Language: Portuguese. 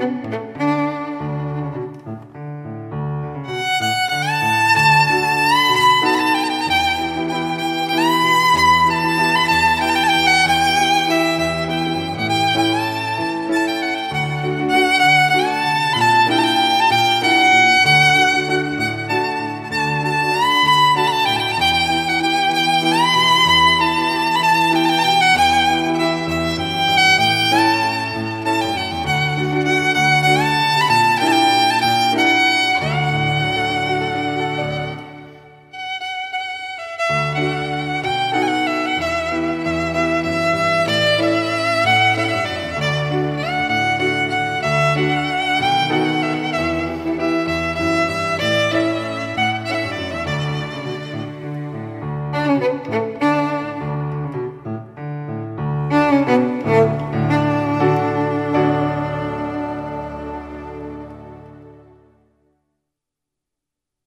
Música